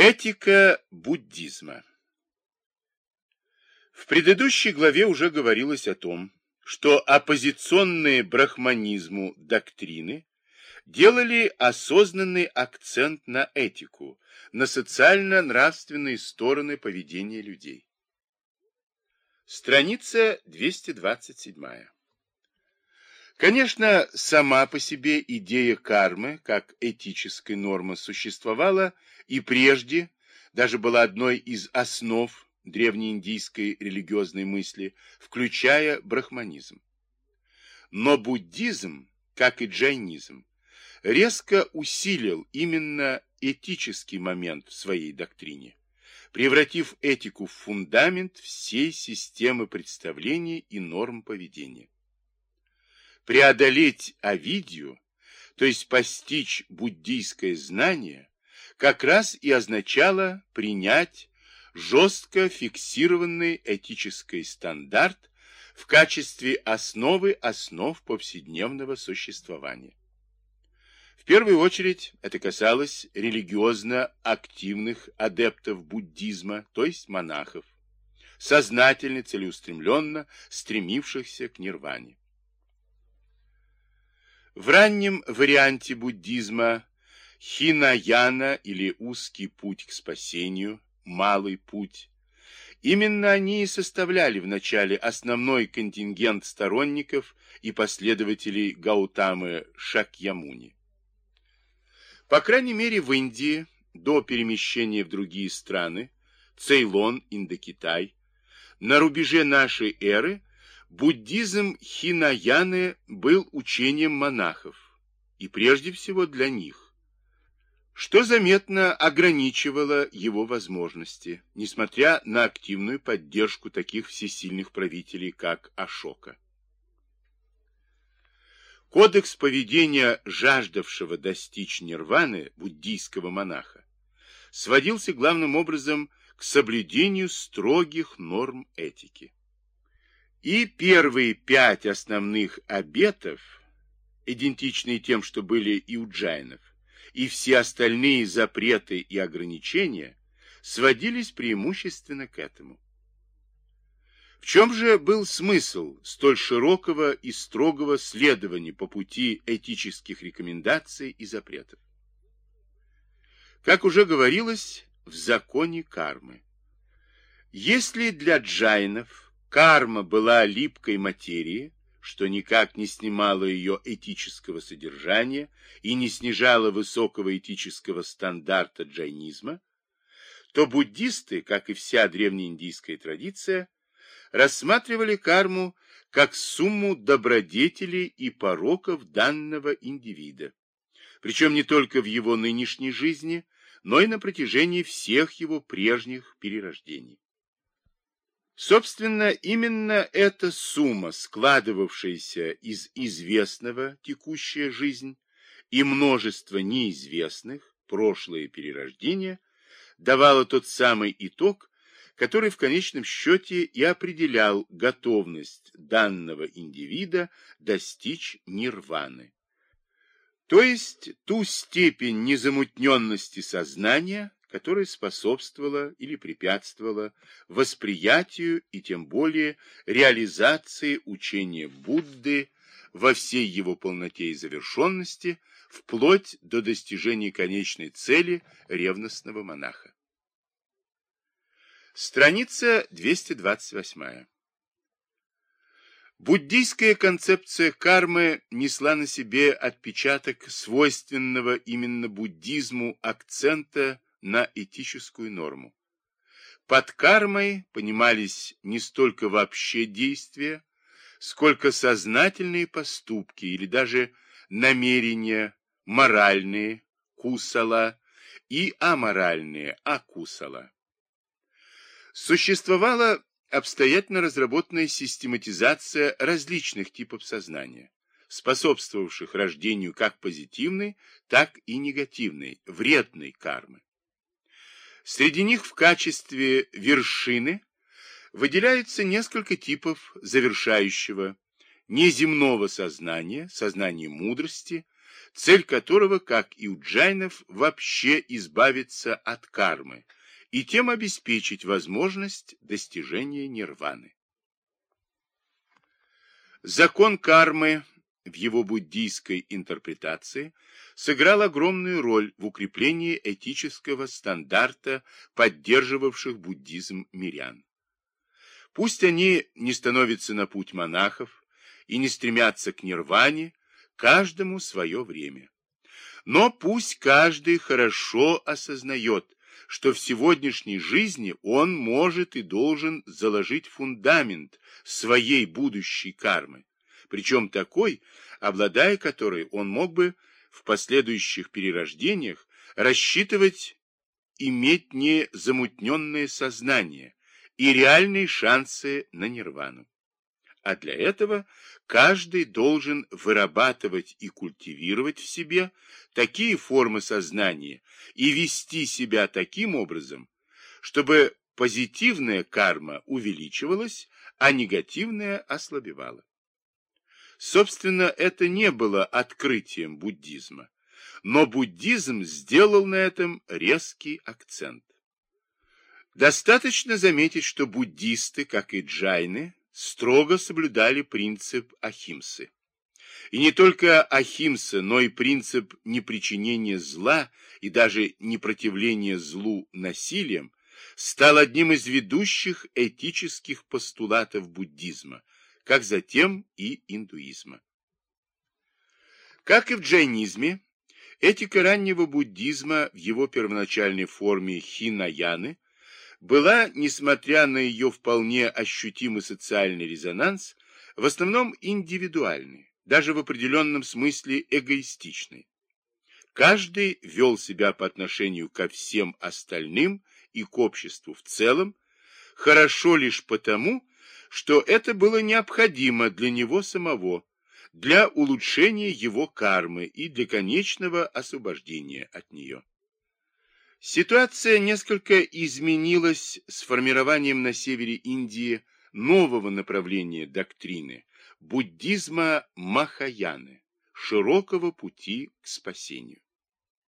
Этика буддизма В предыдущей главе уже говорилось о том, что оппозиционные брахманизму доктрины делали осознанный акцент на этику, на социально-нравственные стороны поведения людей. Страница 227. Конечно, сама по себе идея кармы, как этической нормы, существовала и прежде, даже была одной из основ древнеиндийской религиозной мысли, включая брахманизм. Но буддизм, как и джайнизм, резко усилил именно этический момент в своей доктрине превратив этику в фундамент всей системы представлений и норм поведения. Преодолеть авидию, то есть постичь буддийское знание, как раз и означало принять жестко фиксированный этический стандарт в качестве основы основ повседневного существования первую очередь это касалось религиозно активных адептов буддизма, то есть монахов, сознательно, целеустремленно стремившихся к нирване. В раннем варианте буддизма хинаяна или узкий путь к спасению, малый путь, именно они и составляли вначале основной контингент сторонников и последователей Гаутамы Шакьямуни. По крайней мере, в Индии до перемещения в другие страны, Цейлон, Индокитай, на рубеже нашей эры буддизм Хинаяны был учением монахов, и прежде всего для них, что заметно ограничивало его возможности, несмотря на активную поддержку таких всесильных правителей, как Ашока. Кодекс поведения жаждавшего достичь нирваны буддийского монаха сводился главным образом к соблюдению строгих норм этики. И первые пять основных обетов, идентичные тем, что были и у джайнов, и все остальные запреты и ограничения сводились преимущественно к этому. В чем же был смысл столь широкого и строгого следования по пути этических рекомендаций и запретов? Как уже говорилось, в законе кармы. Если для джайнов карма была липкой материей, что никак не снимало ее этического содержания и не снижало высокого этического стандарта джайнизма, то буддисты, как и вся древнеиндийская традиция, рассматривали карму как сумму добродетелей и пороков данного индивида, причем не только в его нынешней жизни, но и на протяжении всех его прежних перерождений. Собственно, именно эта сумма, складывавшаяся из известного текущая жизнь и множества неизвестных прошлые перерождения, давала тот самый итог, который в конечном счете и определял готовность данного индивида достичь нирваны. То есть ту степень незамутненности сознания, которая способствовала или препятствовала восприятию и тем более реализации учения Будды во всей его полноте и завершенности, вплоть до достижения конечной цели ревностного монаха. Страница 228. Буддийская концепция кармы несла на себе отпечаток свойственного именно буддизму акцента на этическую норму. Под кармой понимались не столько вообще действия, сколько сознательные поступки или даже намерения, моральные, кусала, и аморальные, акусала. Существовала обстоятельно разработанная систематизация различных типов сознания, способствовавших рождению как позитивной, так и негативной, вредной кармы. Среди них в качестве вершины выделяется несколько типов завершающего неземного сознания, сознания мудрости, цель которого, как и у джайнов, вообще избавиться от кармы и тем обеспечить возможность достижения нирваны. Закон кармы в его буддийской интерпретации сыграл огромную роль в укреплении этического стандарта, поддерживавших буддизм мирян. Пусть они не становятся на путь монахов и не стремятся к нирване, каждому свое время. Но пусть каждый хорошо осознает, что в сегодняшней жизни он может и должен заложить фундамент своей будущей кармы, причем такой, обладая которой он мог бы в последующих перерождениях рассчитывать иметь не замутненное сознание и реальные шансы на нирвану. А для этого каждый должен вырабатывать и культивировать в себе такие формы сознания и вести себя таким образом, чтобы позитивная карма увеличивалась, а негативная ослабевала. Собственно, это не было открытием буддизма, но буддизм сделал на этом резкий акцент. Достаточно заметить, что буддисты, как и джайны, строго соблюдали принцип ахимсы. И не только ахимса, но и принцип непричинения зла и даже непротивления злу насилием стал одним из ведущих этических постулатов буддизма – как затем и индуизма. Как и в джайнизме, этика раннего буддизма в его первоначальной форме хинаяны была, несмотря на ее вполне ощутимый социальный резонанс, в основном индивидуальной, даже в определенном смысле эгоистичной. Каждый вел себя по отношению ко всем остальным и к обществу в целом, хорошо лишь потому, что это было необходимо для него самого, для улучшения его кармы и для конечного освобождения от нее. Ситуация несколько изменилась с формированием на севере Индии нового направления доктрины – буддизма Махаяны, широкого пути к спасению.